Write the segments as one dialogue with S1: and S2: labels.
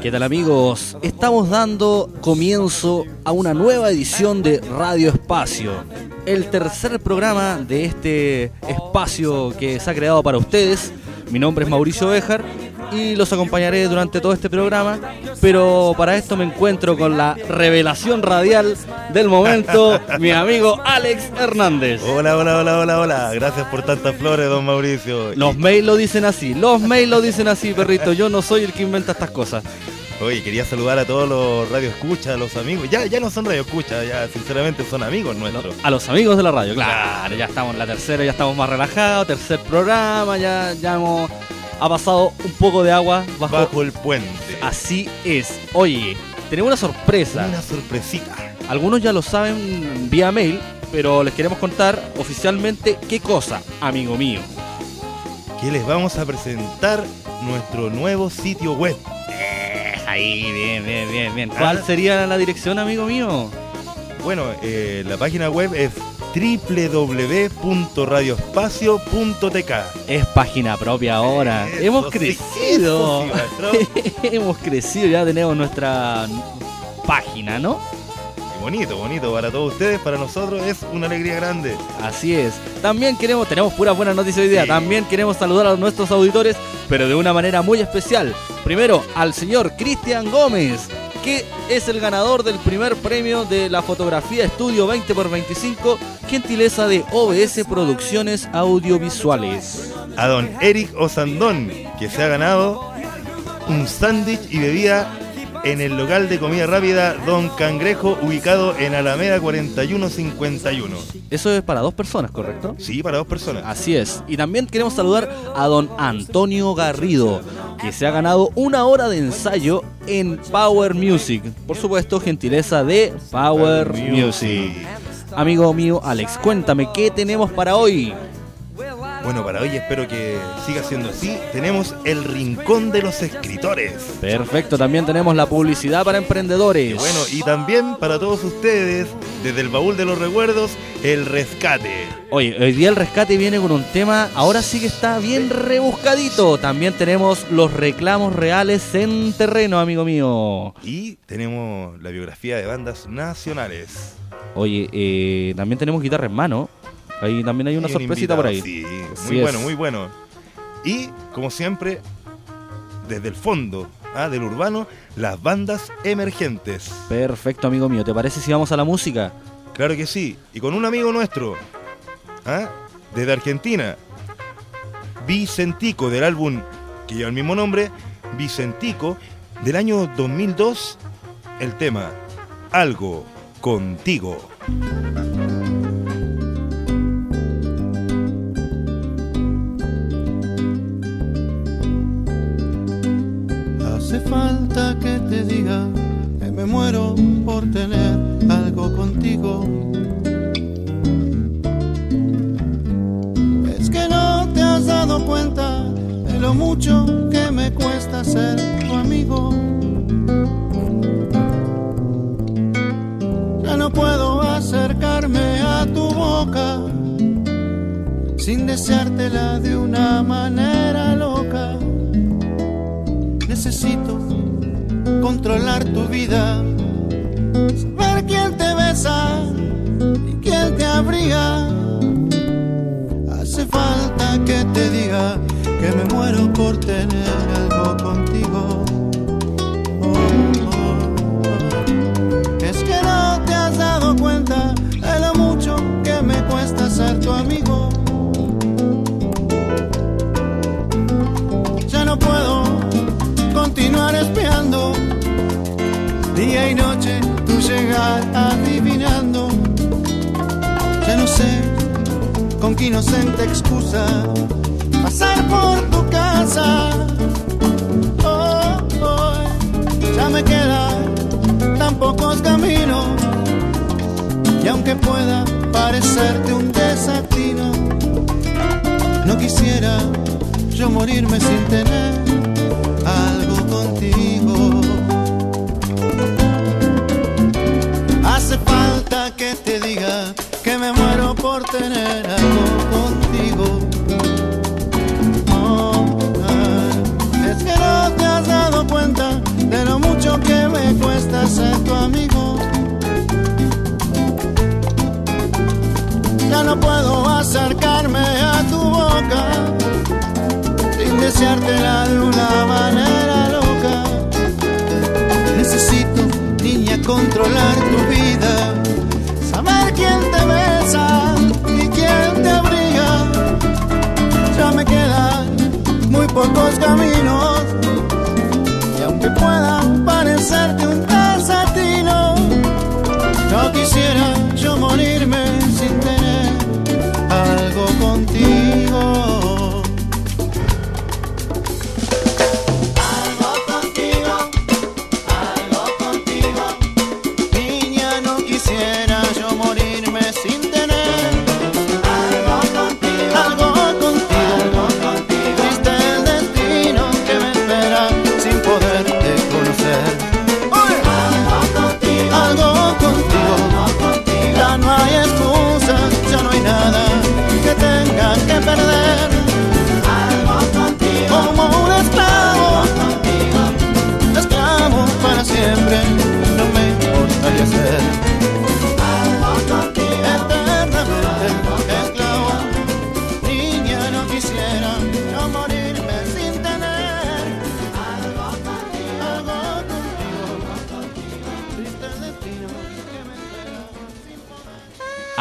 S1: ¿Qué tal amigos? Estamos dando comienzo a una nueva edición de Radio Espacio, el tercer programa de este espacio que se ha creado para ustedes. Mi nombre es Mauricio Bejar y los acompañaré durante todo este programa, pero para esto me encuentro con la revelación radial del momento, mi amigo Alex Hernández.
S2: Hola, hola, hola, hola, hola. Gracias por tantas flores, don Mauricio.
S1: Los mails lo dicen así, los mails lo dicen así, perrito. Yo no soy el que inventa estas cosas.
S2: Oye, quería saludar a todos los radioescuchas, a los amigos. Ya, ya no son radioescuchas, ya sinceramente son amigos nuestros.
S1: A los amigos de la radio, claro. Ya estamos en la tercera, ya estamos más relajados. Tercer programa, ya, ya hemos ha pasado un poco de agua
S2: bajo, el puente.
S1: Así es. Oye, tenemos una sorpresa.
S2: Una sorpresita.
S1: Algunos ya lo saben vía mail, pero les queremos contar oficialmente qué cosa, amigo mío.
S2: Que les vamos a presentar nuestro nuevo sitio web.
S1: Eh, ahí, bien, bien, bien, bien. ¿Cuál ah. sería la dirección, amigo mío?
S2: Bueno, eh, la página web es www.radioespacio.tk.
S1: Es página propia ahora. Hemos crecido. Hemos crecido, ya tenemos nuestra página, ¿no?
S2: bonito, bonito para todos ustedes, para nosotros es una alegría grande.
S1: Así es. También queremos, tenemos pura buena noticia hoy día, también queremos saludar a nuestros auditores, pero de una manera muy especial. Primero al señor Cristian Gómez, que es el ganador del primer premio de la fotografía estudio 20x25, gentileza de OBS Producciones Audiovisuales.
S2: A don Eric Osandón, que se ha ganado un sándwich y bebida en el local de comida rápida Don Cangrejo, ubicado en Alameda 4151.
S1: Eso es para dos personas, ¿correcto?
S2: Sí, para dos personas.
S1: Así es. Y también queremos saludar a don Antonio Garrido, que se ha ganado una hora de ensayo en Power Music. Por supuesto, gentileza de Power, Music. Amigo mío, Alex, cuéntame, ¿qué tenemos para hoy?
S2: Bueno, para hoy espero que siga siendo así. Tenemos el Rincón de los Escritores.
S1: Perfecto, también tenemos la publicidad para emprendedores.
S2: bueno, y también para todos ustedes, desde el baúl de los recuerdos, el rescate.
S1: Oye, hoy día el rescate viene con un tema, ahora sí que está bien rebuscadito. También tenemos los reclamos reales en terreno, amigo mío.
S2: Y tenemos la biografía de bandas nacionales.
S1: Oye, eh, también tenemos guitarra en mano. Ahí también hay una sorpresita por ahí.
S2: Sí, muy bueno, muy bueno. Y, como siempre, desde el fondo ¿ah? del urbano, las bandas emergentes.
S1: Perfecto, amigo mío. ¿Te parece si vamos a la música?
S2: Claro que sí. Y con un amigo nuestro, ¿ah? desde Argentina, Vicentico, del álbum que lleva el mismo nombre, Vicentico, del año 2002, el tema Algo contigo.
S3: Hace falta que te diga que me muero por tener algo contigo. Es que no te has dado cuenta de lo mucho que me cuesta ser tu amigo. Ya no puedo acercarme a tu boca sin deseártela de una manera loca necesito controlar tu vida, saber quién te besa y quién te abriga. Hace falta que te diga que me muero por tener algo contigo. Inocente excusa pasar por tu casa. Oh, oh, ya me quedan tan pocos caminos. Y aunque pueda parecerte un desatino, no quisiera yo morirme sin tener algo contigo. Hace falta que te diga que me muero por tener algo contigo. Oh, es que no te has dado cuenta de lo mucho que me cuesta ser tu amigo. Ya no puedo acercarme a tu boca sin deseártela de una manera loca. Necesito, niña, controlar tu vida pocos caminos y aunque puedan parecerte un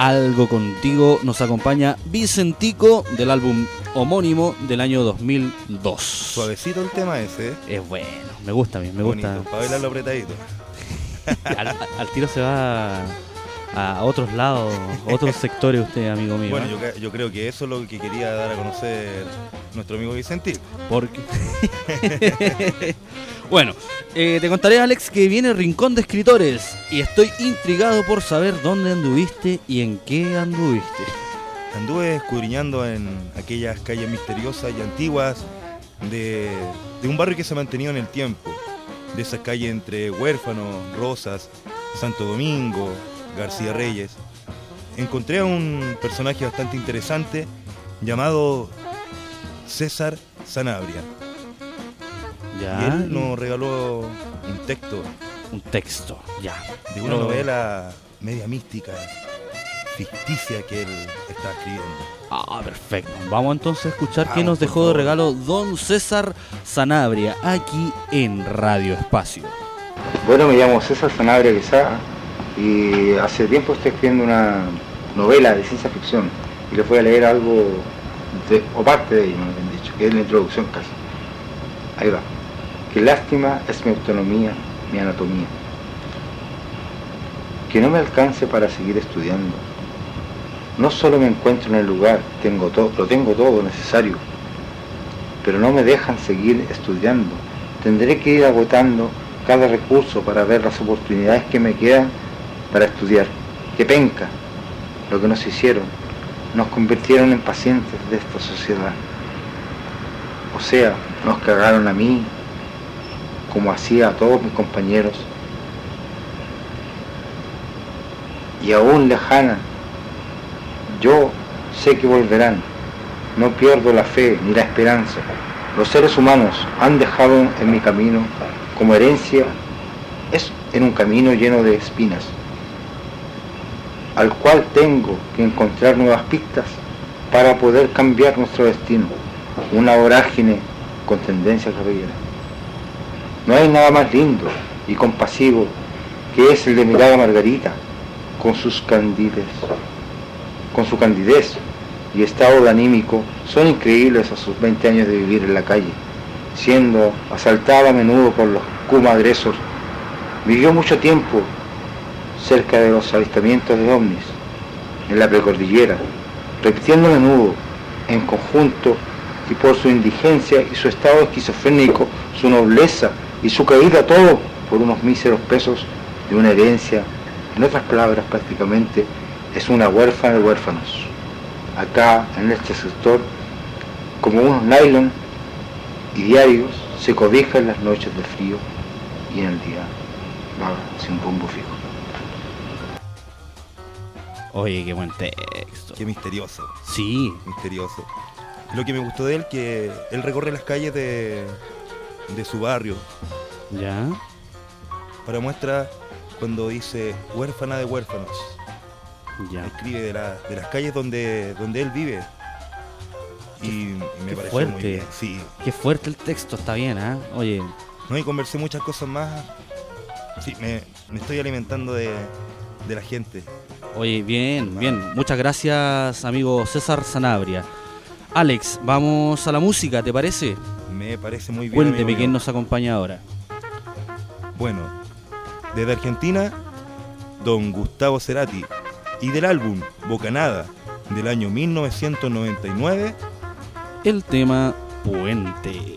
S3: Algo contigo
S1: nos acompaña Vicentico del álbum homónimo del año 2002.
S2: Suavecito el tema ese, ¿eh?
S1: Es bueno, me gusta a mí, me gusta.
S2: Para bailarlo apretadito.
S1: Al, al tiro se va a otros lados, otros sectores usted, amigo mío.
S2: Bueno,
S1: ¿eh?
S2: yo, yo creo que eso es lo que quería dar a conocer nuestro amigo Vicentino.
S1: Porque... bueno, eh, te contaré, Alex, que viene Rincón de Escritores y estoy intrigado por saber dónde anduviste y en qué anduviste.
S2: Anduve escudriñando en aquellas calles misteriosas y antiguas de, de un barrio que se ha mantenido en el tiempo. De esas calles entre Huérfanos, Rosas, Santo Domingo, García Reyes. Encontré a un personaje bastante interesante llamado César Sanabria.
S1: Ya,
S2: Y él nos regaló un texto
S1: un texto, ya.
S2: de una
S1: No.
S2: novela media mística, ficticia que él está escribiendo.
S1: Ah, perfecto. Vamos entonces a escuchar qué nos dejó de regalo Don César Sanabria aquí en Radio Espacio.
S4: Bueno, me llamo César Sanabria Quesada y hace tiempo estoy escribiendo una novela de ciencia ficción y les voy a leer algo, de- o parte de ello, me han dicho, que es la introducción casi. Ahí va. Qué lástima es mi autonomía, mi anatomía. Que no me alcance para seguir estudiando. No solo me encuentro en el lugar, tengo todo, lo tengo todo necesario, pero no me dejan seguir estudiando. Tendré que ir agotando cada recurso para ver las oportunidades que me quedan para estudiar. Que penca lo que nos hicieron. Nos convirtieron en pacientes de esta sociedad. O sea, nos cagaron a mí, como hacía a todos mis compañeros. Y aún lejana, yo sé que volverán. No pierdo la fe ni la esperanza. Los seres humanos han dejado en mi camino como herencia es en un camino lleno de espinas, al cual tengo que encontrar nuevas pistas para poder cambiar nuestro destino, una vorágine con tendencia guerrillera. No hay nada más lindo y compasivo que es el de mirar a Margarita con sus candidez, con su candidez y estado de anímico son increíbles a sus 20 años de vivir en la calle, siendo asaltada a menudo por los Kuma agresores. Vivió mucho tiempo cerca de los avistamientos de ovnis en la precordillera, repitiendo a menudo en conjunto y por su indigencia y su estado esquizofrénico, su nobleza y su caída todo por unos míseros pesos de una herencia, en otras palabras prácticamente es una huérfana de huérfanos. Acá en este sector, como unos nylon y diarios, se cobija en las noches de frío y en el día vaga sin rumbo fijo.
S1: Oye, qué buen texto.
S2: Qué misterioso,
S1: Sí,
S2: misterioso. Lo que me gustó de él que él recorre las calles de, de su barrio
S1: ya.
S2: para muestra cuando dice huérfana de huérfanos.
S5: Ya.
S2: Escribe de, la- de las calles donde, donde él vive. Y me
S5: qué
S2: pareció
S5: fuerte.
S2: muy bien. Sí.
S5: Qué fuerte el texto, está bien, ¿ah? Oye,
S2: No, y conversé muchas cosas más. Sí, me, me estoy alimentando de, de la gente.
S5: oye, bien, bien. Muchas gracias, amigo César Sanabria. Alex, vamos a la música, ¿te parece?
S2: Me parece muy bien.
S5: Cuénteme
S2: amigo
S5: quién nos acompaña ahora.
S2: Bueno, desde Argentina, don Gustavo Cerati. Y del álbum Bocanada, del año 1999,
S5: El tema Puente.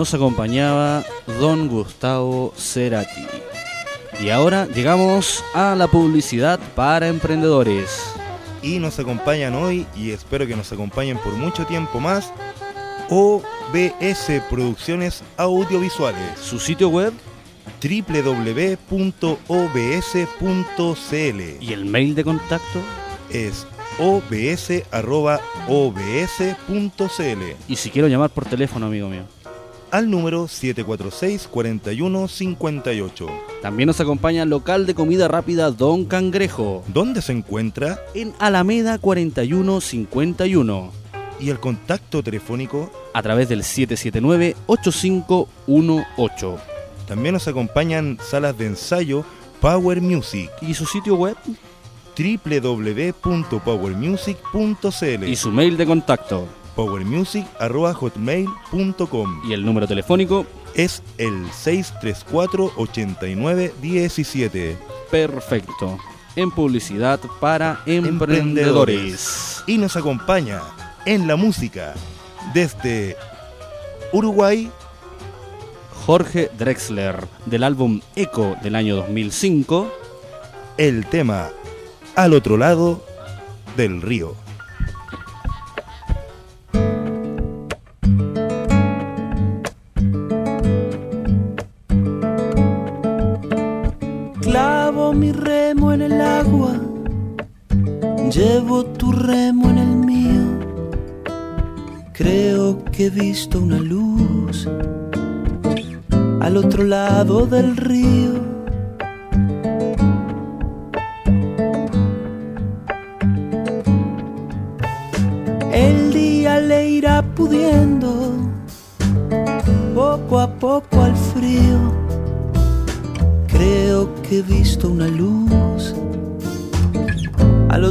S1: Nos acompañaba don Gustavo Cerati. Y ahora llegamos a la publicidad para emprendedores.
S2: Y nos acompañan hoy, y espero que nos acompañen por mucho tiempo más, OBS Producciones Audiovisuales.
S1: Su sitio web
S2: www.obs.cl
S1: y el mail de contacto.
S2: es obs.obs.cl
S1: Y si quiero llamar por teléfono, amigo mío.
S2: Al número 746-4158.
S1: También nos acompaña el local de comida rápida Don Cangrejo.
S2: ¿Dónde se encuentra?
S1: En Alameda 4151.
S2: Y el contacto telefónico.
S1: A través del 779-8518.
S2: También nos acompañan salas de ensayo Power Music.
S1: ¿Y su sitio web?
S2: www.powermusic.cl
S1: Y su mail de contacto.
S2: powermusic.hotmail.com
S1: Y el número telefónico.
S2: es el 634-8917.
S1: Perfecto. En publicidad para emprendedores.
S2: Y nos acompaña en la música desde Uruguay,
S1: Jorge Drexler, del álbum Echo del año 2005.
S2: el tema Al otro lado del río.
S6: Tu remo en el mío. Creo que he visto una luz al otro lado del río.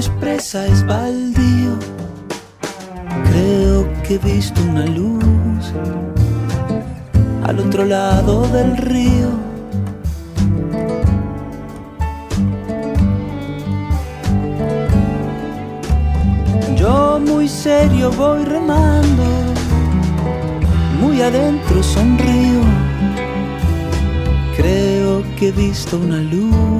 S6: Es baldío. Creo que he visto una luz al otro lado del río. Yo muy serio voy remando, muy adentro sonrío. Creo que he visto una luz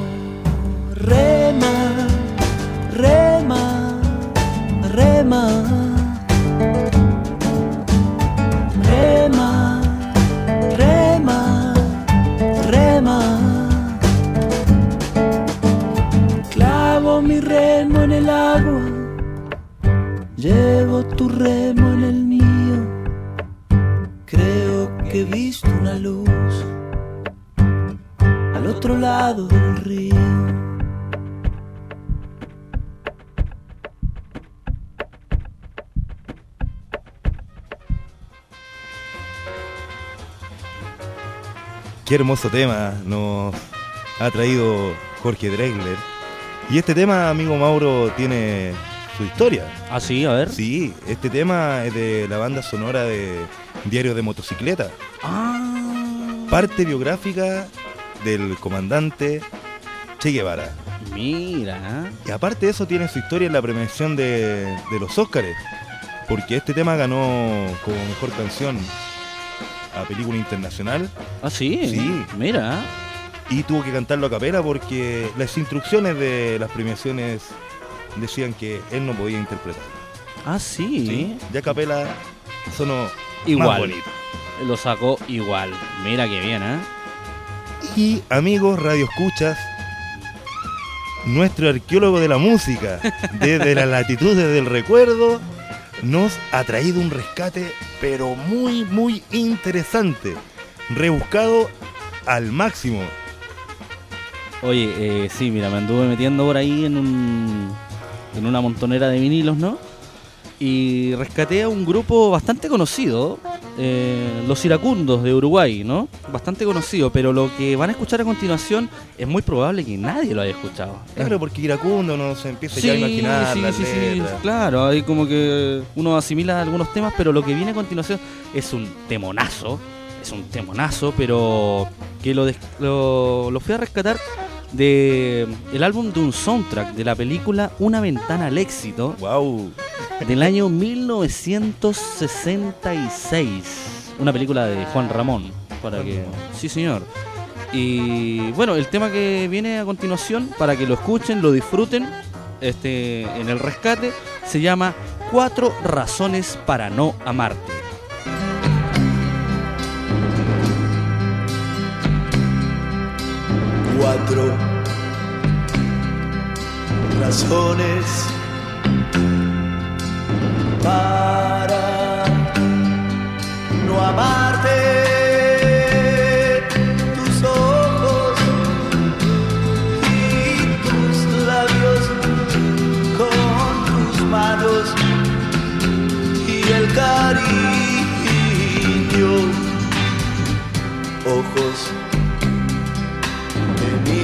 S6: Rema, rema, rema. Rema, rema, rema. Clavo mi remo en el agua, llevo tu remo en el mío. Creo que he visto una luz al otro lado
S2: Qué hermoso tema nos ha traído Jorge Dregler. Y este tema, amigo Mauro, tiene su historia.
S1: Ah, sí, a ver.
S2: Sí, este tema es de la banda sonora de Diario de Motocicleta.
S1: Ah.
S2: Parte biográfica del comandante Che Guevara.
S1: Mira.
S2: Y aparte de eso tiene su historia en la premiación de, de los Óscares. Porque este tema ganó como mejor canción a película internacional
S1: Ah, sí.
S2: Sí.
S1: Mira.
S2: y tuvo que cantarlo a capela porque las instrucciones de las premiaciones decían que él no podía interpretar.
S1: Ah, sí.
S2: ¿sí? Ya a capela sonó
S1: Igual.
S2: más bonito.
S1: Lo sacó igual. Mira qué bien, ¿eh?
S2: Y amigos Radio Escuchas, nuestro arqueólogo de la música, desde las latitudes del recuerdo, nos ha traído un rescate, pero muy, muy interesante, rebuscado al máximo.
S1: Oye, eh, sí, mira, me anduve metiendo por ahí en un en una montonera de vinilos, ¿no? Y rescaté a un grupo bastante conocido, eh, los Iracundos de Uruguay, ¿no? Bastante conocido, pero lo que van a escuchar a continuación es muy probable que nadie lo haya escuchado.
S2: Claro, porque iracundo no se empieza
S1: Sí,
S2: ya a imaginar
S1: sí,
S2: las
S1: sí, sí, claro, hay como que uno asimila algunos temas, pero lo que viene a continuación es un temonazo, es un temonazo, pero que lo, lo, lo fui a rescatar de el álbum de un soundtrack de la película Una ventana al éxito
S2: Wow.
S1: del año 1966, una película de Juan Ramón, para que sí señor. Y bueno, el tema que viene a continuación, para que lo escuchen, lo disfruten, este, en el rescate, se llama Cuatro razones para no amarte.
S7: Cuatro razones para no amarte. Tus ojos y tus labios con tus manos y el cariño. Ojos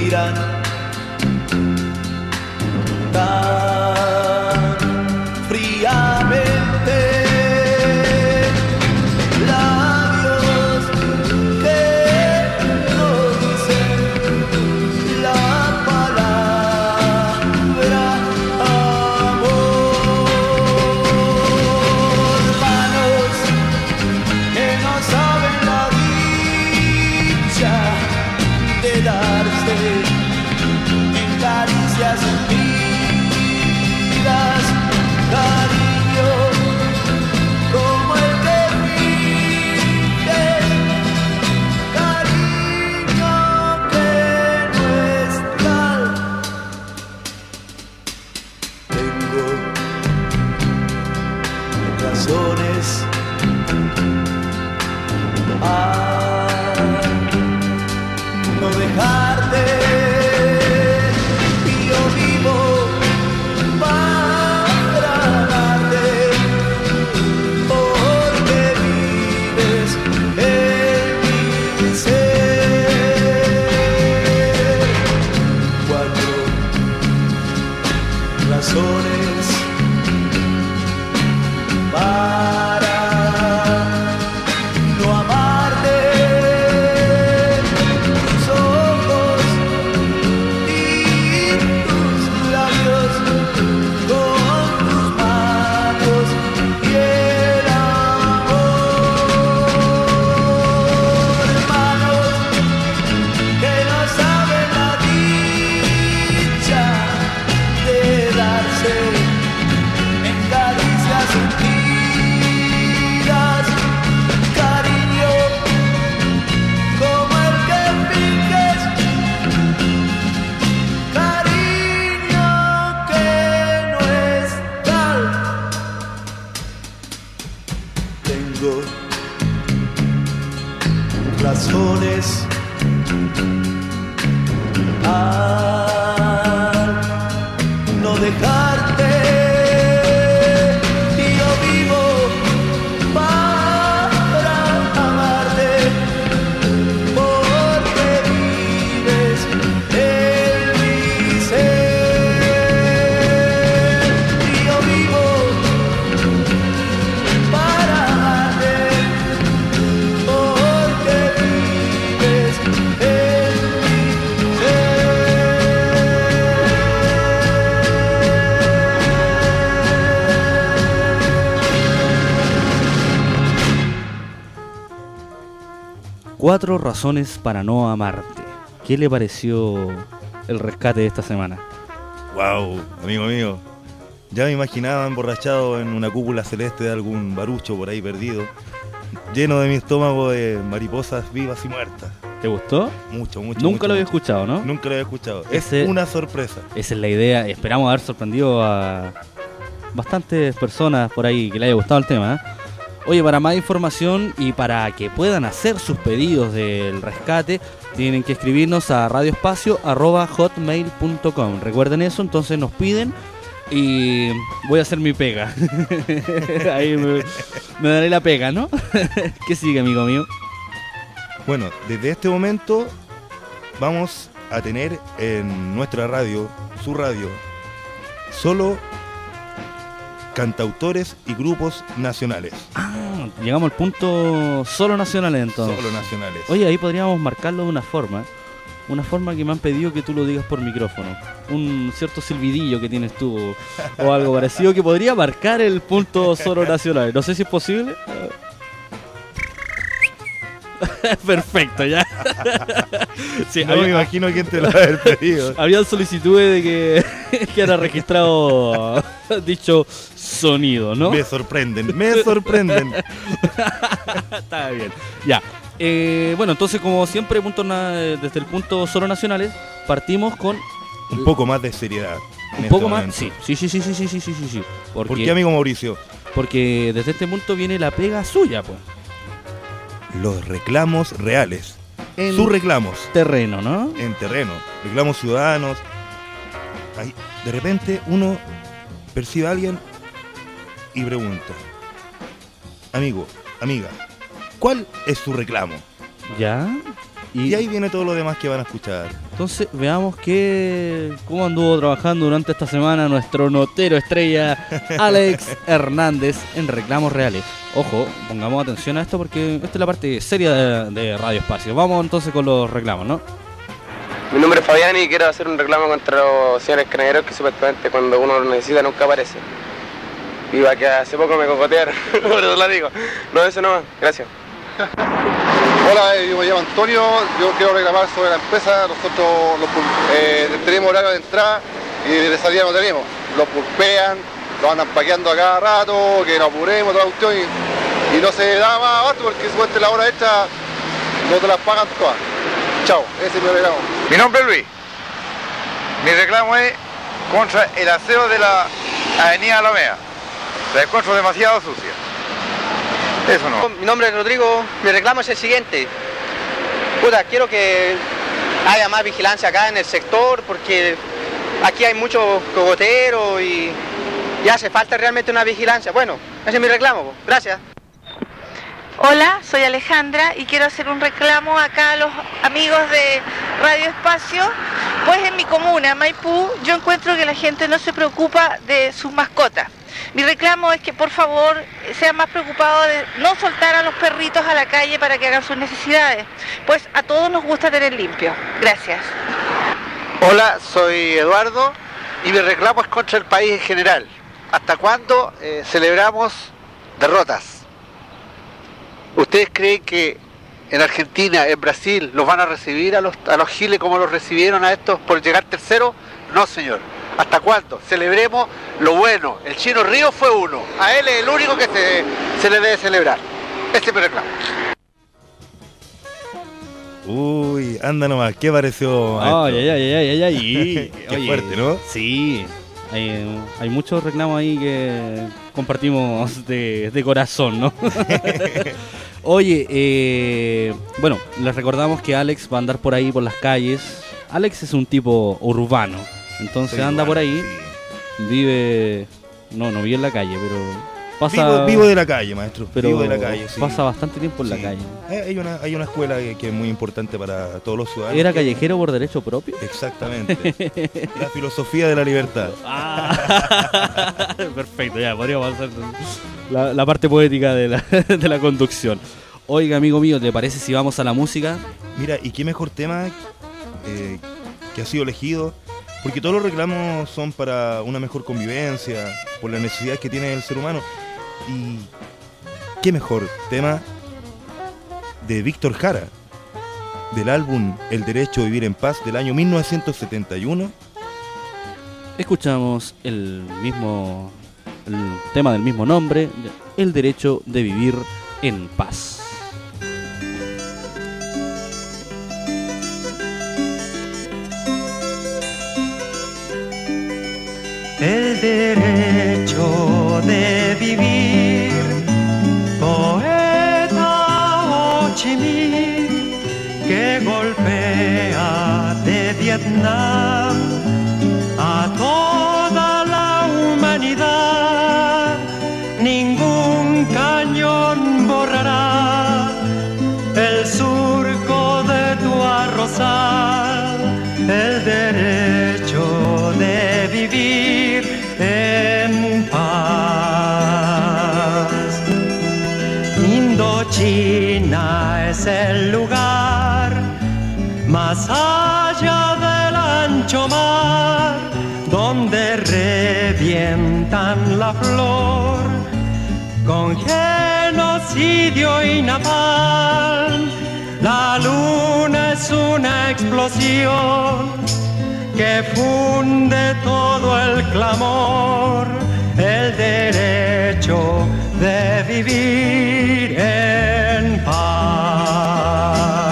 S7: me miran Cuatro razones para no amarte.
S1: ¿Qué le pareció el rescate de esta semana?
S2: Wow, amigo mío. Ya me imaginaba emborrachado en una cúpula celeste de algún barucho por ahí perdido, lleno de mi estómago de mariposas vivas y muertas.
S1: ¿Te gustó?
S2: Mucho, mucho.
S1: Nunca
S2: mucho,
S1: lo había
S2: mucho.
S1: escuchado, ¿no?
S2: Nunca lo había escuchado.
S1: Ese-
S2: Es una sorpresa.
S1: Esa es la idea. Esperamos haber sorprendido a bastantes personas por ahí que le haya gustado el tema. ¿eh? Oye, para más información y para que puedan hacer sus pedidos del rescate, tienen que escribirnos a radioespacio.hotmail.com. Recuerden eso, entonces nos piden y voy a hacer mi pega. ahí me, me daré la pega, ¿no? ¿Qué sigue, amigo mío?
S2: Bueno, desde este momento vamos a tener en nuestra radio, su radio, solo cantautores y grupos nacionales.
S1: Ah, llegamos al punto solo nacional entonces.
S2: Solo nacionales.
S1: Oye, ahí podríamos marcarlo de una forma. Una forma que me han pedido que tú lo digas por micrófono. Un cierto silbidillo que tienes tú o algo parecido que podría marcar el punto solo nacional. No sé si es posible. Perfecto, ya. Sí,
S2: no me imagino quién te lo va a haber pedido.
S1: habían solicitudes de que quedara registrado dicho sonido, ¿no?
S2: Me sorprenden, me sorprenden.
S1: Está bien. Ya. Eh, bueno, entonces, como siempre, punto desde el punto solo nacionales, partimos con
S2: Un poco más de seriedad.
S1: un
S2: este
S1: poco más.
S2: momento.
S1: Sí, sí, sí, sí, sí, sí, sí, sí, sí, sí. Porque,
S2: ¿Por qué, amigo Mauricio?
S1: porque desde este punto viene la pega suya, pues.
S2: Los reclamos reales.
S1: En
S2: Sus reclamos
S1: terreno, ¿no?
S2: en terreno. Reclamos ciudadanos. Ahí, de repente uno percibe a alguien y pregunta. Amigo, amiga, ¿cuál es su reclamo?
S1: Ya. Y,
S2: Y ahí viene todo lo demás que van a escuchar.
S1: entonces veamos qué, cómo anduvo trabajando durante esta semana nuestro notero estrella Alex Hernández en reclamos reales. Ojo, pongamos atención a esto porque esta es la parte seria de, de Radio Espacio. Vamos entonces con los reclamos, ¿no?
S8: Mi nombre es Fabián y quiero hacer un reclamo contra los señores carabineros que supuestamente cuando uno lo necesita nunca aparece. Viva que hace poco me cocotearon, por eso la digo. No, eso no, gracias.
S9: Hola, eh, yo me llamo Antonio, yo quiero reclamar sobre la empresa, nosotros los eh, tenemos horario de entrada y de salida no tenemos. Los pulpean, los andan paqueando a cada rato, que nos apuremos, toda la cuestión y, no se da más abasto porque supuestamente la hora extra no te las pagan todas. Chao, ese es mi reclamo.
S10: Mi nombre es Luis. Mi reclamo es contra el aseo de la avenida Alameda. La encuentro demasiado sucia. Eso no.
S8: Mi nombre es Rodrigo, mi reclamo es el siguiente. Puta, quiero que haya más vigilancia acá en el sector porque aquí hay muchos cogoteros y, y hace falta realmente una vigilancia. Bueno, ese es mi reclamo, gracias.
S11: Hola, soy Alejandra y quiero hacer un reclamo acá a los amigos de Radio Espacio. Pues en mi comuna, Maipú, yo encuentro que la gente no se preocupa de sus mascotas. Mi reclamo es que por favor sean más preocupados de no soltar a los perritos a la calle para que hagan sus necesidades, pues a todos nos gusta tener limpio. Gracias.
S12: Hola, soy Eduardo y mi reclamo es contra el país en general. ¿Hasta cuándo eh, celebramos derrotas? ¿Ustedes creen que en Argentina, en Brasil, los van a recibir a los, a los giles como los recibieron a estos por llegar tercero? No, señor. ¿Hasta cuándo? Celebremos lo bueno. El chino Río fue uno. A él es el único que se, se le debe celebrar. Este es mi reclamo.
S2: Uy, anda nomás, ¿qué pareció?
S1: Ay, ay, ay, ay, ay, ay.
S2: Qué fuerte, ¿no?
S1: Sí. Hay, hay muchos reclamos ahí que compartimos de, de corazón, ¿no? Oye, eh, bueno, les recordamos que Alex va a andar por ahí por las calles. Alex es un tipo urbano, entonces anda por ahí,
S2: sí.
S1: vive, no, no vive en la calle, pero pasa,
S2: Vivo, vivo de la calle, maestro.
S1: pero
S2: vivo de la calle, sí.
S1: pasa bastante tiempo en la calle.
S2: Eh, Hay una, hay una escuela que, que es muy importante para todos los ciudadanos.
S1: ¿Era callejero por derecho propio?
S2: Exactamente. la filosofía de la libertad.
S1: Ah, perfecto, ya, podríamos hacer la, la parte poética de la, de la conducción. Oiga, amigo mío, ¿te parece si vamos a la música?
S2: Mira, y qué mejor tema eh, que ha sido elegido, porque todos los reclamos son para una mejor convivencia, por las necesidades que tiene el ser humano. Y qué mejor tema de Víctor Jara, del álbum El Derecho a Vivir en Paz del año 1971.
S1: Escuchamos el mismo tema del mismo nombre, El derecho de vivir en paz.
S13: El derecho de vivir, poeta Ho que golpea de Vietnam a toda la humanidad. Revientan la flor con genocidio y napalm. La luna es una explosión que funde todo el clamor, el derecho de vivir en paz.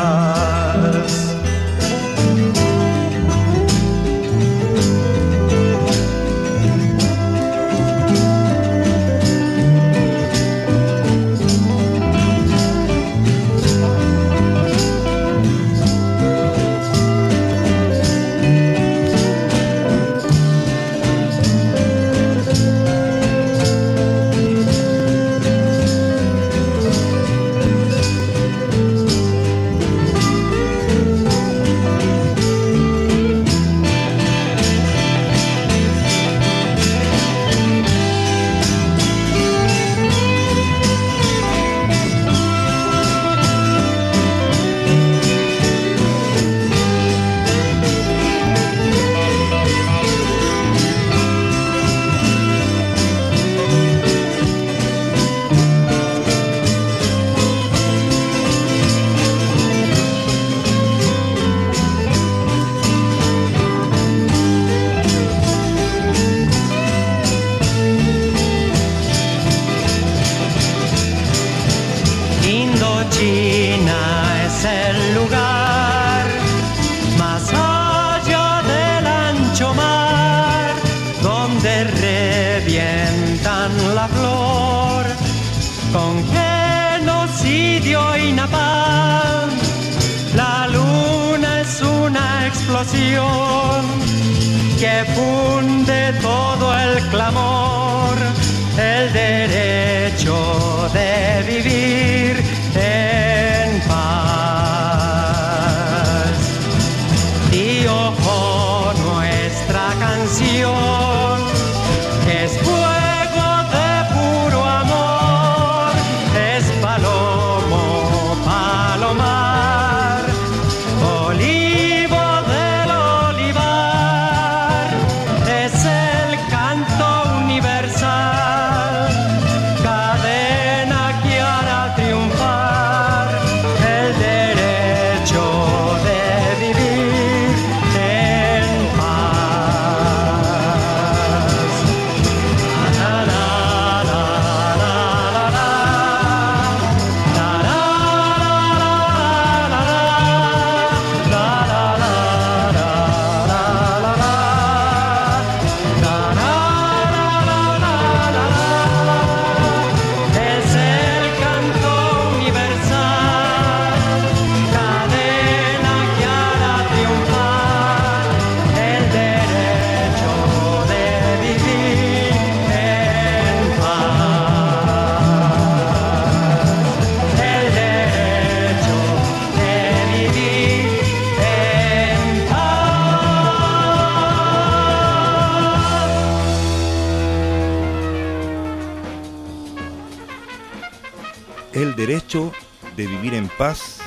S2: Paz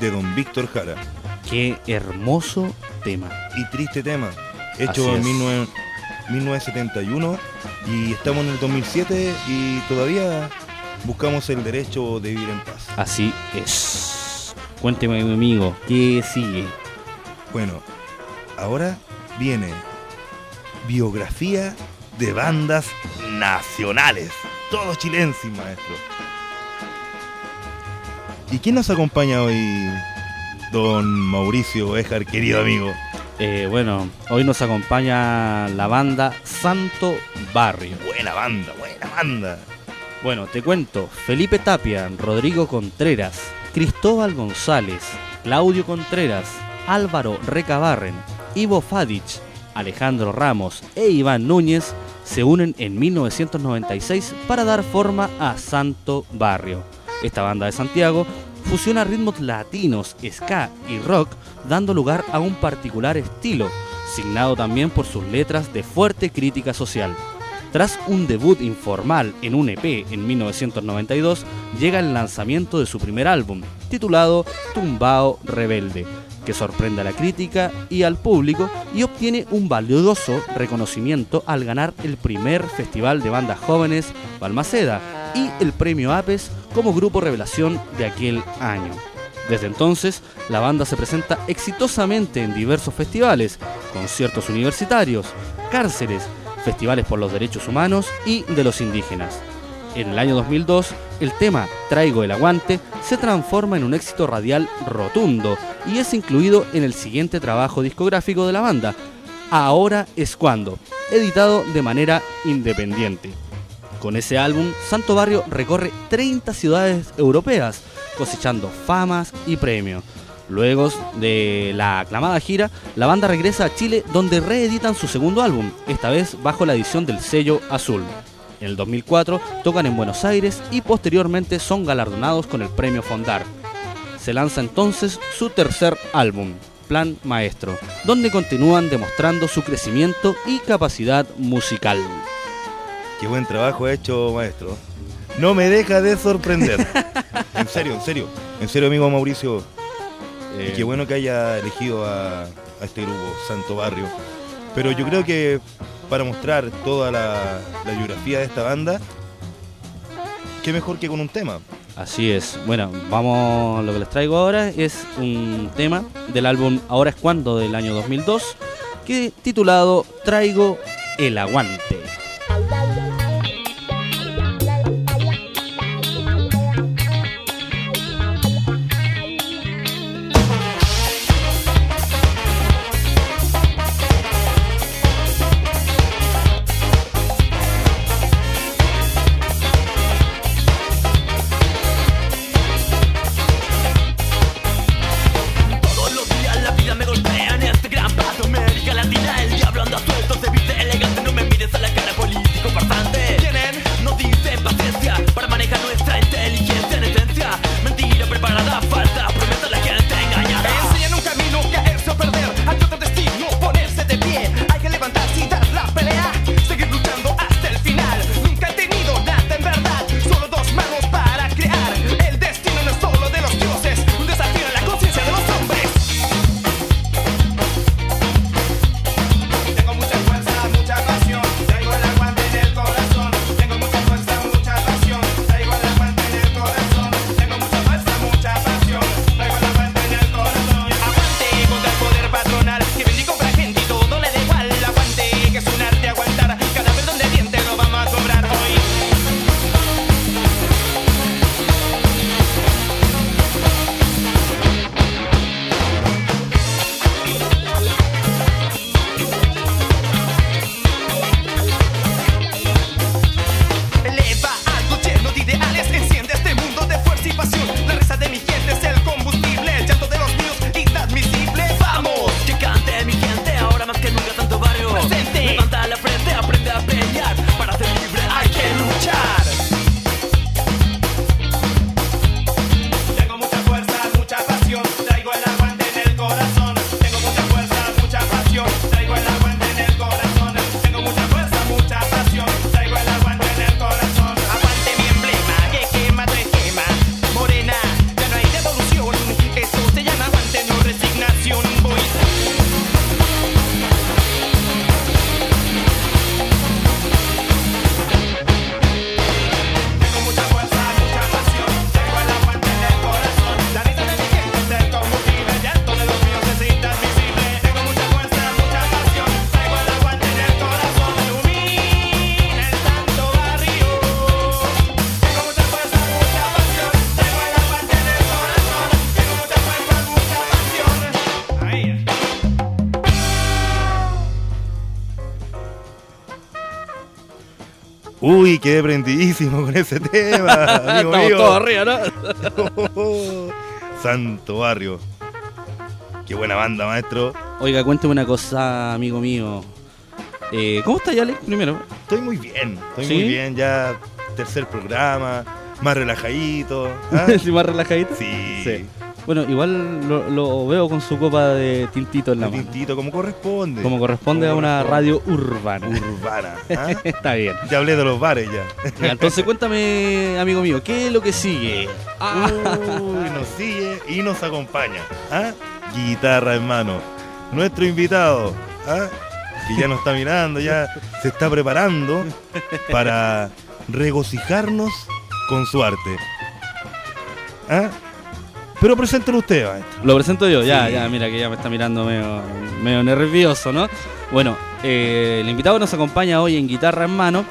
S2: de don Víctor Jara.
S1: Qué hermoso tema.
S2: Y triste tema, hecho en
S1: es.
S2: 19 1971 y estamos en el 2007 y todavía buscamos el derecho de vivir en paz.
S1: Así es. Cuénteme, mi amigo, ¿qué sigue?
S2: Bueno, ahora viene biografía de bandas nacionales. Todo chilensis, maestro. ¿Y quién nos acompaña hoy, don Mauricio Ejar, querido amigo?
S1: Eh, bueno, hoy nos acompaña la banda Santo Barrio.
S2: Buena banda, buena banda.
S1: Bueno, te cuento, Felipe Tapia, Rodrigo Contreras, Cristóbal González, Claudio Contreras, Álvaro Recabarren, Ivo Fadich, Alejandro Ramos e Iván Núñez se unen en 1996 para dar forma a Santo Barrio. Esta banda de Santiago fusiona ritmos latinos, ska y rock, dando lugar a un particular estilo, signado también por sus letras de fuerte crítica social. Tras un debut informal en un EP en 1992, llega el lanzamiento de su primer álbum, titulado Tumbao Rebelde, que sorprende a la crítica y al público y obtiene un valioso reconocimiento al ganar el primer Festival de Bandas Jóvenes Balmaceda y el premio APES como grupo revelación de aquel año. Desde entonces, la banda se presenta exitosamente en diversos festivales, conciertos universitarios, cárceles, festivales por los derechos humanos y de los indígenas. En el año 2002, el tema Traigo el aguante se transforma en un éxito radial rotundo y es incluido en el siguiente trabajo discográfico de la banda, Ahora es cuando, editado de manera independiente. Con ese álbum, Santo Barrio recorre 30 ciudades europeas, cosechando famas y premios. Luego de la aclamada gira, la banda regresa a Chile donde reeditan su segundo álbum, esta vez bajo la edición del sello Azul. En el 2004 tocan en Buenos Aires y posteriormente son galardonados con el premio Fondar. Se lanza entonces su tercer álbum, Plan Maestro, donde continúan demostrando su crecimiento y capacidad musical.
S2: Qué buen trabajo ha hecho, maestro. No me deja de sorprender. en serio, en serio. En serio, amigo Mauricio.
S1: Eh,
S2: Y qué bueno que haya elegido a, a este grupo, Santo Barrio. Pero yo creo que para mostrar toda la, la biografía de esta banda, qué mejor que con un tema.
S1: Así es. Bueno, vamos, lo que les traigo ahora es un tema del álbum Ahora es cuando del año 2002, que titulado Traigo el aguante.
S2: Con ese tema, amigo
S1: Estamos
S2: mío.
S1: todos arriba, ¿no?
S2: Santo Barrio. Qué buena banda, maestro.
S1: Oiga, cuénteme una cosa, amigo mío. Eh, ¿Cómo está Yale? Primero.
S2: Estoy muy bien, estoy
S1: ¿Sí?
S2: muy bien. Ya tercer programa, más relajadito. ¿ah?
S1: ¿Sí, más relajadito?
S2: Sí.
S1: Bueno, igual lo, lo veo con su copa de tintito en la mano.
S2: Tintito, como corresponde.
S1: Como corresponde a una
S2: corresponde.
S1: radio urbana.
S2: Urbana. ¿ah?
S1: Está bien.
S2: Ya hablé de los bares ya.
S1: Ya, entonces cuéntame, amigo mío, ¿qué es lo que sigue? Ah.
S2: Uy, nos sigue y nos acompaña. ¿ah? Guitarra en mano. Nuestro invitado, ¿ah? que ya nos está mirando, ya se está preparando para regocijarnos con su arte. ¿Ah? Pero preséntelo usted, maestro.
S1: Lo presento yo, ya,
S2: Sí.
S1: ya, mira que ya me está mirando medio, medio nervioso, ¿no? Bueno, eh, el invitado que nos acompaña hoy en guitarra en mano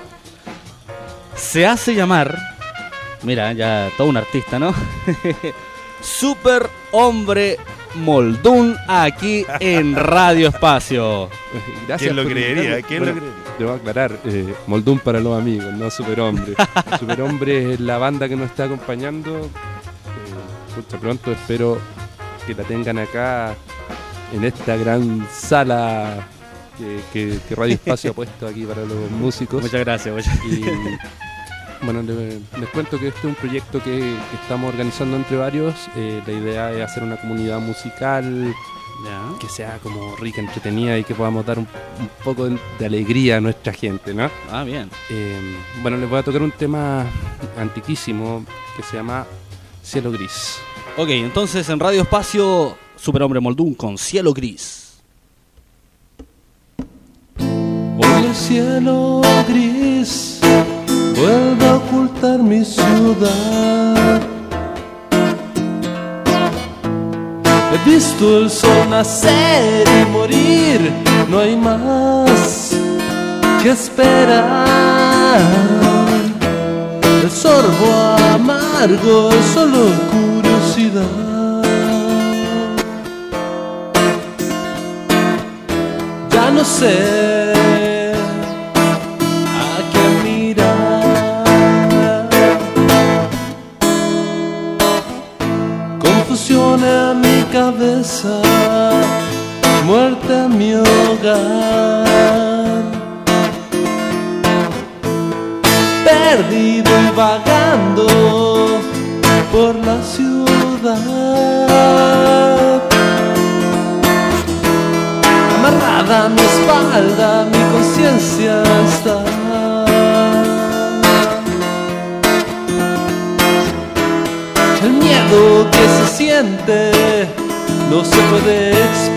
S1: se hace llamar, mira, ya todo un artista, ¿no? Super Hombre Moldún aquí en Radio Espacio.
S14: Gracias
S2: ¿Quién lo creería? ¿Quién lo
S14: Bueno,
S2: creería?
S14: Debo aclarar, eh, Moldún para los amigos, no Superhombre. Superhombre es la banda que nos está acompañando. Pucha, pronto espero que la tengan acá en esta gran sala que, que- que Radio Espacio ha puesto aquí para los músicos.
S1: Muchas gracias, muchas
S14: Y bueno, le- les cuento que este es un proyecto que, que estamos organizando entre varios. Eh, la idea es hacer una comunidad musical que sea como rica, entretenida y que podamos dar un, un poco de, de alegría a nuestra gente, ¿no?
S1: Ah, bien.
S14: Eh, bueno, les voy a tocar un tema antiquísimo que se llama Cielo Gris.
S1: Ok, entonces en Radio Espacio, Super Hombre Moldún con Cielo Gris.
S15: Hoy el cielo gris vuelve a ocultar mi ciudad. He visto el sol nacer y morir, no hay más que esperar. El sorbo amargo solo curiosidad. Ya no sé en mi cabeza, muerte en mi hogar. Perdido vagando por la ciudad. Amarrada a mi espalda, mi conciencia está. El miedo que se siente no se puede explicar.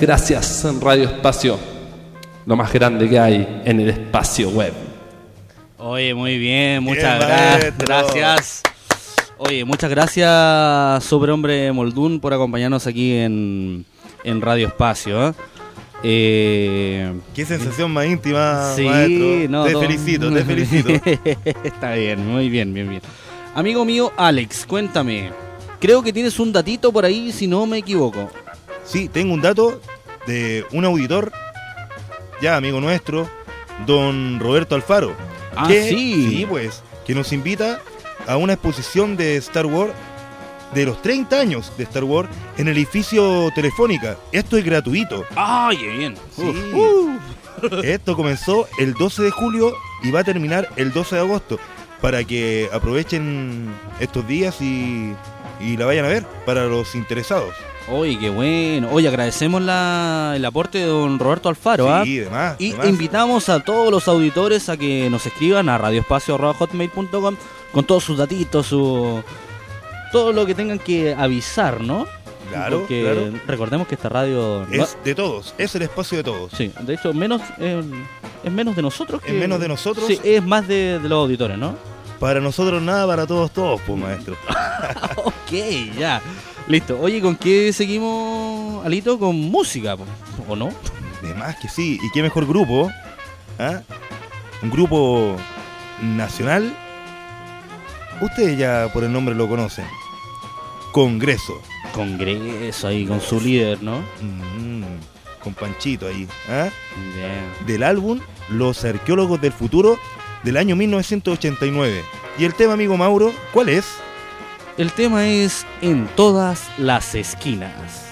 S7: Muchas gracias Radio Espacio, lo más grande que hay en el espacio web.
S1: Oye, muy bien, muchas
S2: Bien,
S1: gra-
S2: maestro.
S1: gracias. Oye, muchas gracias, Superhombre Moldún, por acompañarnos aquí en, en Radio Espacio. ¿eh? Eh,
S2: Qué sensación más íntima,
S1: sí,
S2: maestro.
S1: no,
S2: te
S1: no.
S2: felicito, te felicito.
S1: Está bien, muy bien, bien, bien. Amigo mío, Alex, cuéntame. Creo que tienes un datito por ahí, si no me equivoco.
S2: Sí, tengo un dato de un auditor, ya amigo nuestro, don Roberto Alfaro.
S1: Ah,
S2: que,
S1: sí.
S2: pues, que nos invita a una exposición de Star Wars de los 30 años de Star Wars en el edificio Telefónica. Esto es gratuito.
S1: ¡Ay, qué bien!
S2: Sí. Esto comenzó el 12 de julio y va a terminar el 12 de agosto para que aprovechen estos días y, y la vayan a ver para los interesados.
S1: Oye, qué bueno. Oye, agradecemos la- el aporte de don Roberto Alfaro. ¿ah?
S2: Sí, demás,
S1: Y
S2: demás.
S1: invitamos a todos los auditores a que nos escriban a radioespacio.hotmail.com con todos sus datitos, su, todo lo que tengan que avisar, ¿no?
S2: Claro,
S1: Porque
S2: claro.
S1: recordemos que esta radio...
S2: Es de todos, es el espacio de todos.
S1: Sí, de hecho, menos eh, es menos de nosotros que...
S2: Es menos de nosotros.
S1: Sí, es más de, de los auditores, ¿no?
S2: Para nosotros nada, para todos todos, pues maestro.
S1: ok, ya. Listo. Oye, ¿con qué seguimos, Alito? Con música, ¿o no?
S2: De más que sí. ¿Y qué mejor grupo? ¿Ah? Un grupo nacional. Ustedes ya por el nombre lo conocen. Congreso.
S1: Congreso ahí con su líder, ¿no?
S2: Mm, con Panchito ahí. ¿ah? Del álbum Los Arqueólogos del Futuro del año 1989. Y el tema, amigo Mauro, ¿cuál es?
S1: El tema es En todas las esquinas.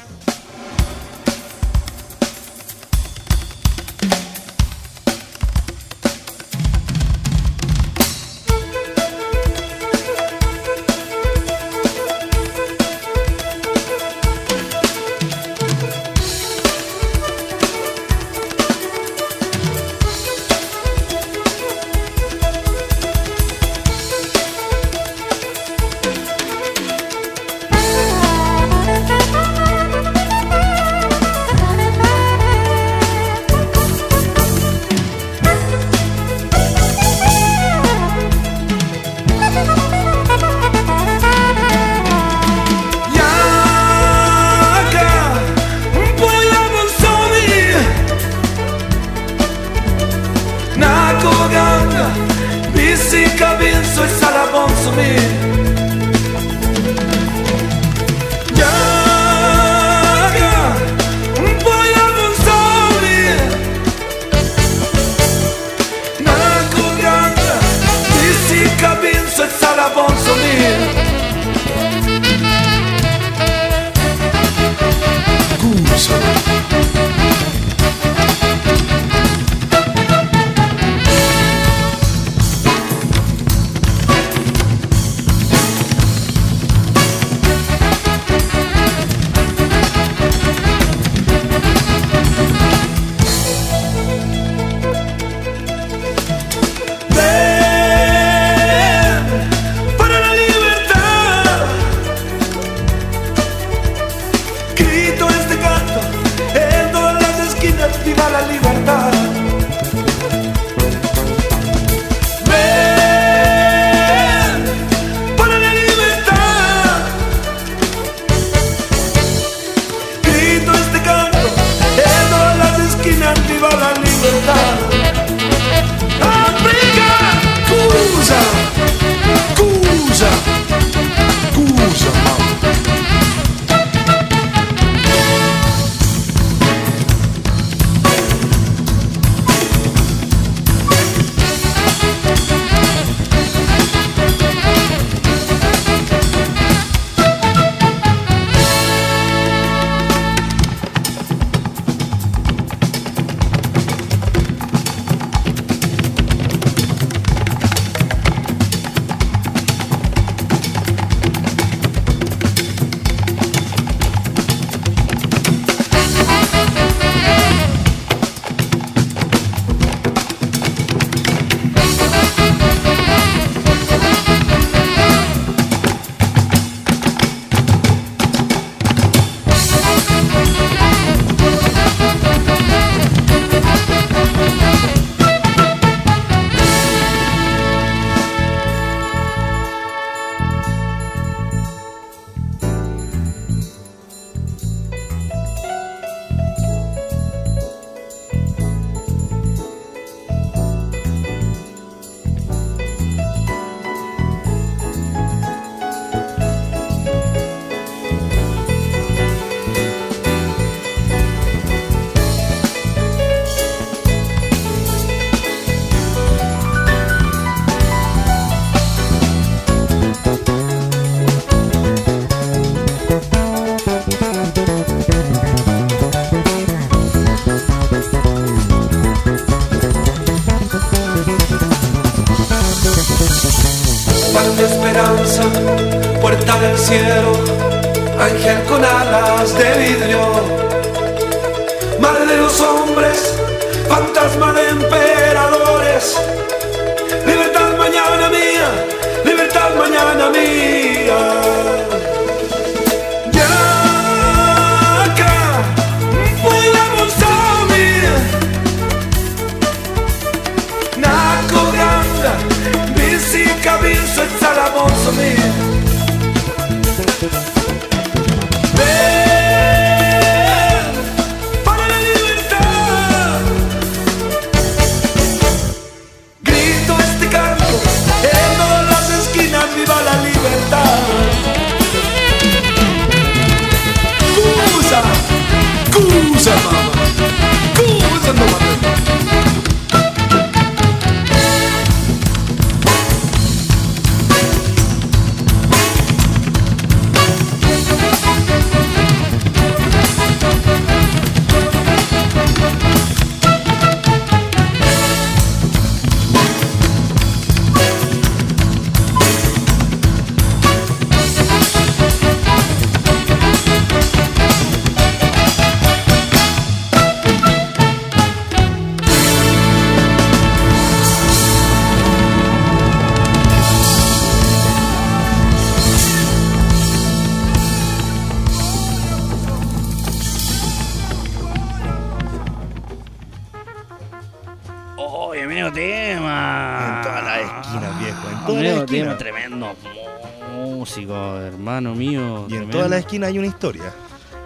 S16: Esquinas
S2: hay una historia.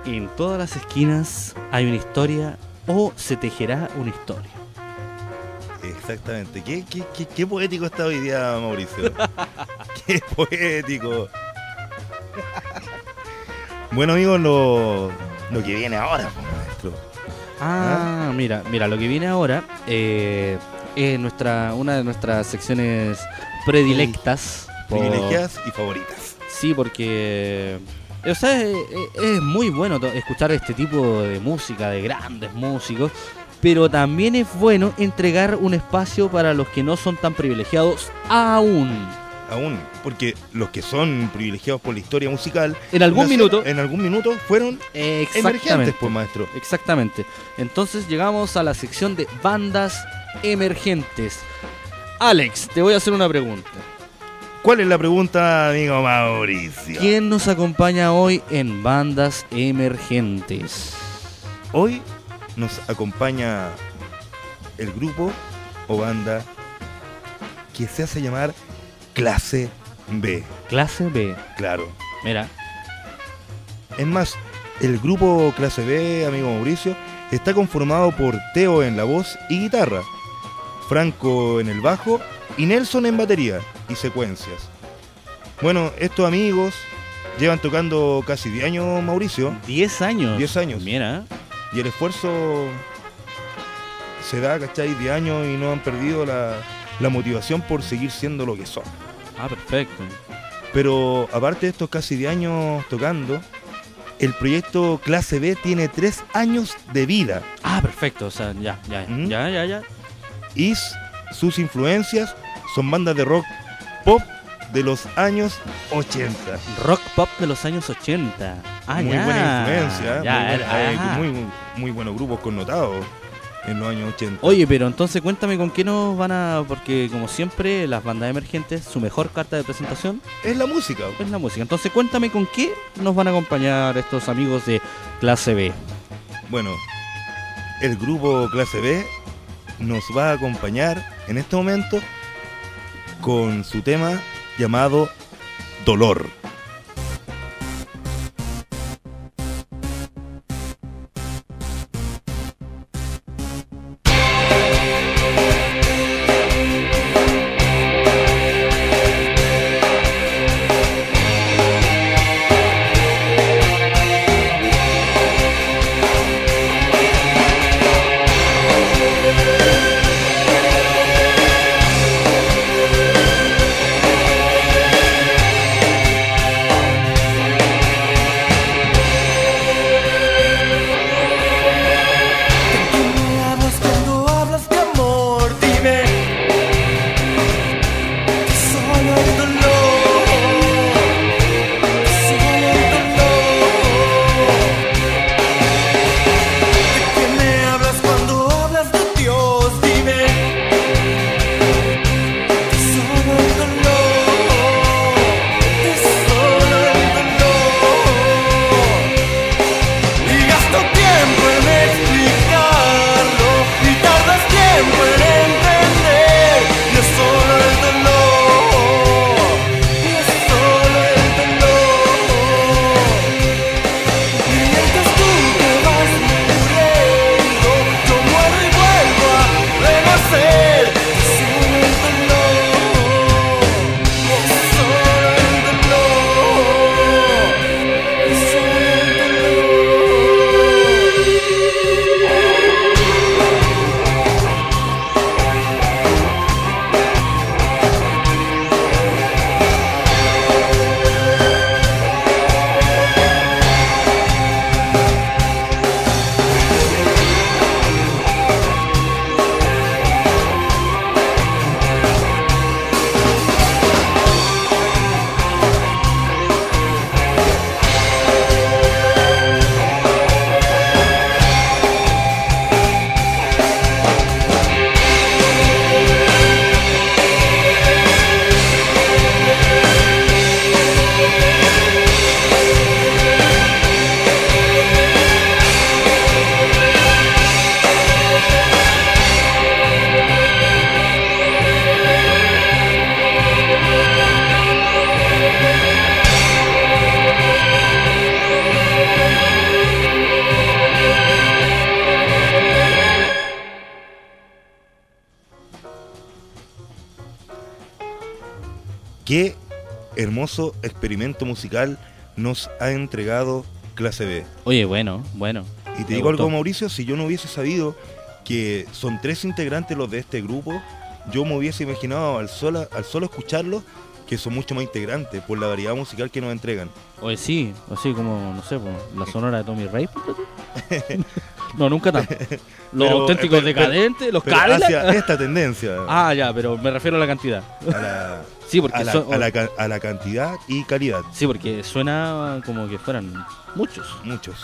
S1: En todas las esquinas hay una historia o se tejerá una historia.
S2: Exactamente. Qué, qué, qué, qué poético está hoy día, Mauricio. qué poético. bueno, amigos, lo, lo que viene ahora, pues, maestro.
S1: Ah, mira, mira, lo que viene ahora eh, es nuestra, una de nuestras secciones predilectas. por-
S2: Privilegiadas y favoritas.
S1: Sí, porque o sea, es, es muy bueno escuchar este tipo de música de grandes músicos, pero también es bueno entregar un espacio para los que no son tan privilegiados aún.
S2: Aún, porque los que son privilegiados por la historia musical.
S1: En algún minuto.
S2: En algún minuto fueron emergentes, pues, maestro.
S1: Exactamente. Entonces llegamos a la sección de bandas emergentes. Alex, te voy a hacer una pregunta.
S2: ¿Cuál es la pregunta, amigo Mauricio?
S1: ¿Quién nos acompaña hoy en bandas emergentes?
S2: Hoy nos acompaña el grupo o banda que se hace llamar Clase B.
S1: Clase B.
S2: Claro.
S1: Mira.
S2: Es más, el grupo Clase B, amigo Mauricio, está conformado por Teo en la voz y guitarra, Franco en el bajo y Nelson en batería y secuencias. Bueno, estos amigos llevan tocando casi 10 años, Mauricio.
S1: 10 años.
S2: 10 años.
S1: Mira.
S2: Y el esfuerzo se da, ¿cachai? 10 años y no han perdido la, la motivación por seguir siendo lo que son.
S1: Ah, perfecto.
S2: Pero aparte de estos casi 10 años tocando, el proyecto Clase B tiene 3 años de vida.
S1: Ah, perfecto. O sea, ya, ya, ya, ya, ya.
S2: Y sus influencias son bandas de rock pop de los años 80.
S1: Rock pop de los años 80. Ah,
S2: muy
S1: ya.
S2: buena influencia,
S1: Ya,
S2: muy,
S1: era-
S2: eh, muy, muy- muy buenos grupos connotados en los años 80.
S1: Oye, pero entonces cuéntame con qué nos van a... Porque como siempre, las bandas emergentes, su mejor carta de presentación
S2: es la música.
S1: Es la música. Entonces cuéntame con qué nos van a acompañar estos amigos de clase B.
S2: Bueno, el grupo Clase B nos va a acompañar en este momento con su tema llamado Dolor. Experimento musical nos ha entregado Clase B.
S1: Oye, bueno, bueno.
S2: Y te digo
S1: gustó.
S2: algo, Mauricio, si yo no hubiese sabido que son tres integrantes los de este grupo, yo me hubiese imaginado al solo, al solo escucharlos que son mucho más integrantes por la variedad musical que nos entregan.
S1: Oye, sí, así como, no sé, po, la sonora de Tommy Ray. no, nunca tanto. Los
S2: Pero,
S1: auténticos
S2: eh, pero-
S1: decadentes, los Cadillac.
S2: hacia esta tendencia.
S1: Ah, ya, pero me refiero a la cantidad.
S2: A la,
S1: Sí, porque
S2: a la,
S1: son-
S2: a la ca- a la cantidad y calidad.
S1: Sí, porque suena como que fueran muchos.
S2: Muchos.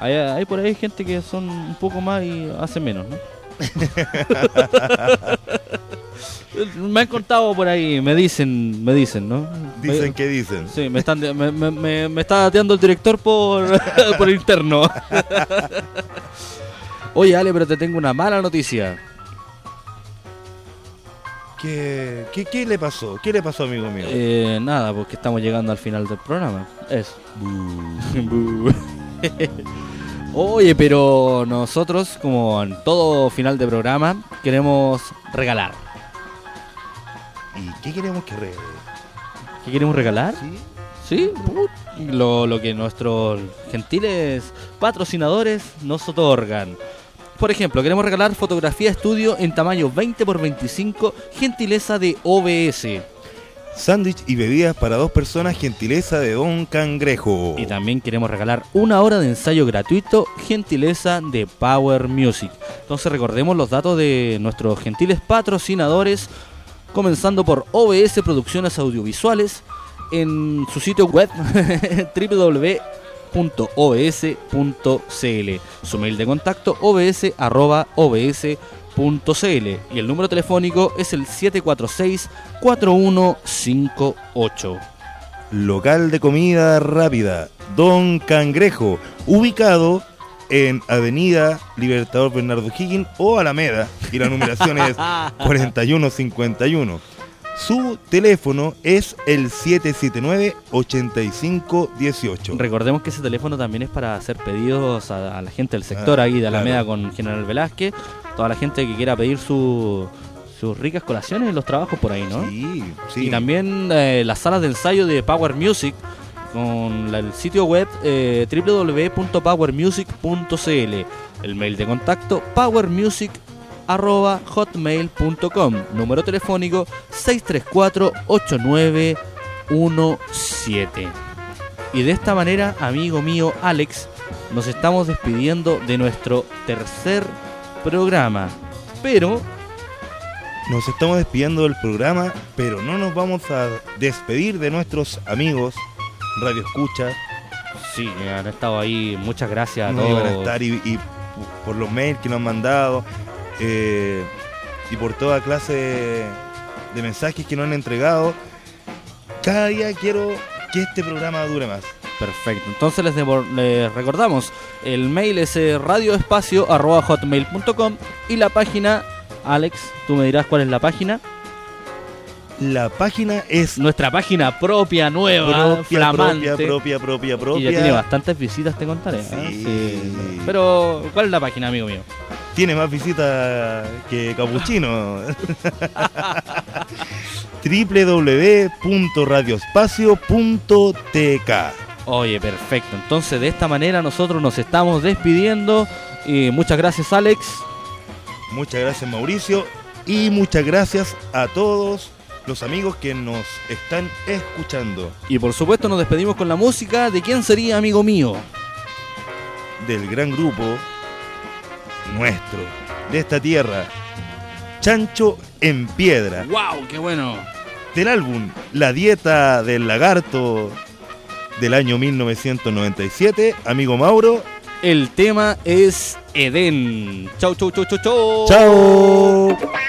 S1: Hay, hay por ahí gente que son un poco más y hace menos, ¿no? me han contado por ahí, me dicen, me dicen, ¿no?
S2: Dicen
S1: Me-
S2: que dicen.
S1: Sí, me, están, me, me, está dateando el director por, por interno. Oye, Ale, pero te tengo una mala noticia.
S2: ¿Qué, qué, qué le pasó? ¿Qué le pasó, amigo mío?
S1: Eh, nada, porque estamos llegando al final del programa. Eso. Oye, pero nosotros, como en todo final de programa, queremos regalar.
S2: ¿Y qué queremos que re...
S1: ¿Qué queremos regalar?
S2: Sí.
S1: Sí, lo, lo que nuestros gentiles patrocinadores nos otorgan. Por ejemplo, queremos regalar fotografía estudio en tamaño 20 x 25, gentileza de OBS.
S2: Sándwich y bebidas para dos personas, gentileza de Don Cangrejo.
S1: Y también queremos regalar una hora de ensayo gratuito, gentileza de Power Music. Entonces recordemos los datos de nuestros gentiles patrocinadores, comenzando por OBS Producciones Audiovisuales, en su sitio web www.obs.cl. Su mail de contacto obs.obs.cl y el número telefónico es el 746-4158.
S2: Local de comida rápida, Don Cangrejo, ubicado en Avenida Libertador Bernardo Higgins o Alameda, y la numeración es 4151. Su teléfono es el 779-8518.
S1: Recordemos que ese teléfono también es para hacer pedidos a, la gente del sector
S2: Ah,
S1: ahí de. Alameda con General Velázquez, toda la gente que quiera pedir su- sus ricas colaciones en los trabajos por ahí, ¿no?
S2: Sí, sí.
S1: Y también eh, las salas de ensayo de Power Music con la- el sitio web eh, www.powermusic.cl, el mail de contacto powermusic@hotmail.com, número telefónico 634-8917. Y de esta manera, amigo mío Alex, nos estamos despidiendo de nuestro tercer programa. Pero
S2: Nos estamos despidiendo del programa, pero no nos vamos a despedir de nuestros amigos Radio Escucha.
S1: sí, han estado ahí, muchas gracias a
S2: Nos iban a estar y, y por los mails que nos han mandado eh, y por toda clase de mensajes que nos han entregado. Cada día quiero que este programa dure más.
S1: Perfecto, entonces les, les recordamos, el mail es eh, radioespacio.hotmail.com y la página, Alex, tú me dirás cuál es la página.
S2: La página es
S1: Nuestra página propia, nueva,
S2: propia,
S1: flamante.
S2: propia, propia, propia,
S1: Y
S2: propia.
S1: ya tiene bastantes visitas, te contaré. ¿eh?
S2: Sí.
S1: Pero, ¿cuál es la página, amigo mío?
S2: Tiene más visitas que Capuchino. www.radioespacio.tk
S1: Oye, perfecto. Entonces, de esta manera nosotros nos estamos despidiendo. Y muchas gracias, Alex.
S2: Muchas gracias Mauricio y muchas gracias a todos los amigos que nos están escuchando
S1: Y por supuesto nos despedimos con la música de quién sería, amigo mío.
S2: del gran grupo nuestro, de esta tierra, Chancho en Piedra,
S1: ¡Wow! ¡Qué bueno!
S2: del álbum La Dieta del Lagarto del año 1997, amigo Mauro.
S1: El tema es Edén. Chau, chau, chau, chau, chau.
S2: ¡Chao!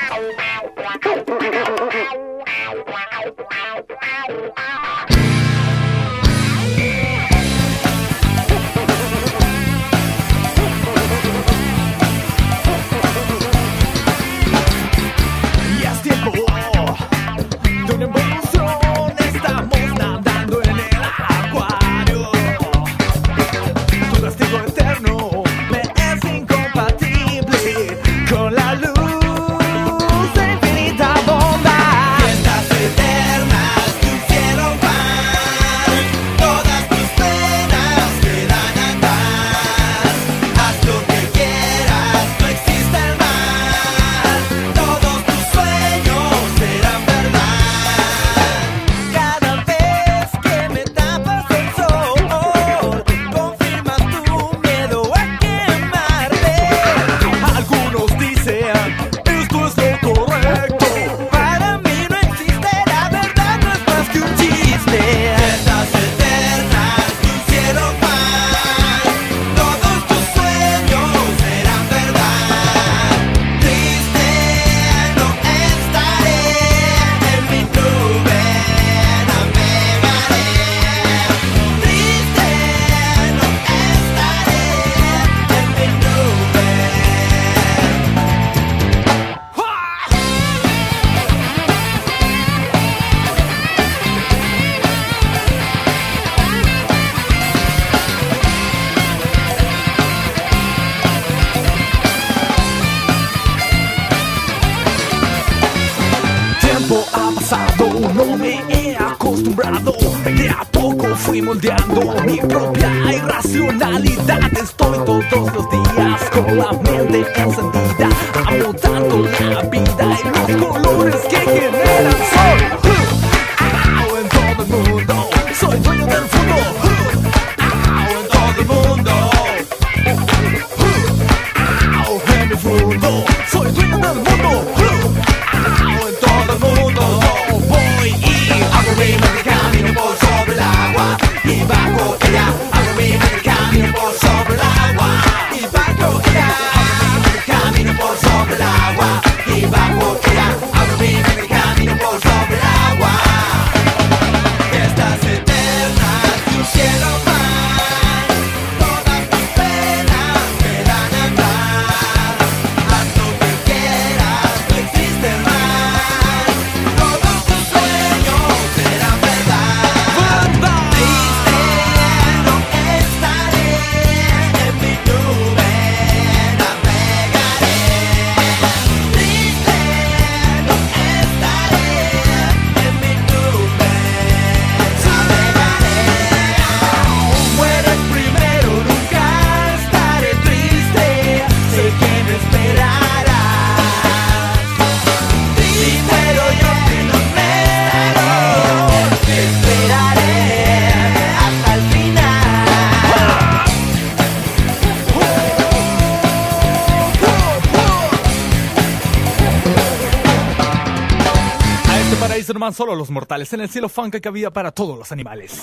S17: mortales en el cielo funk que había para todos los animales.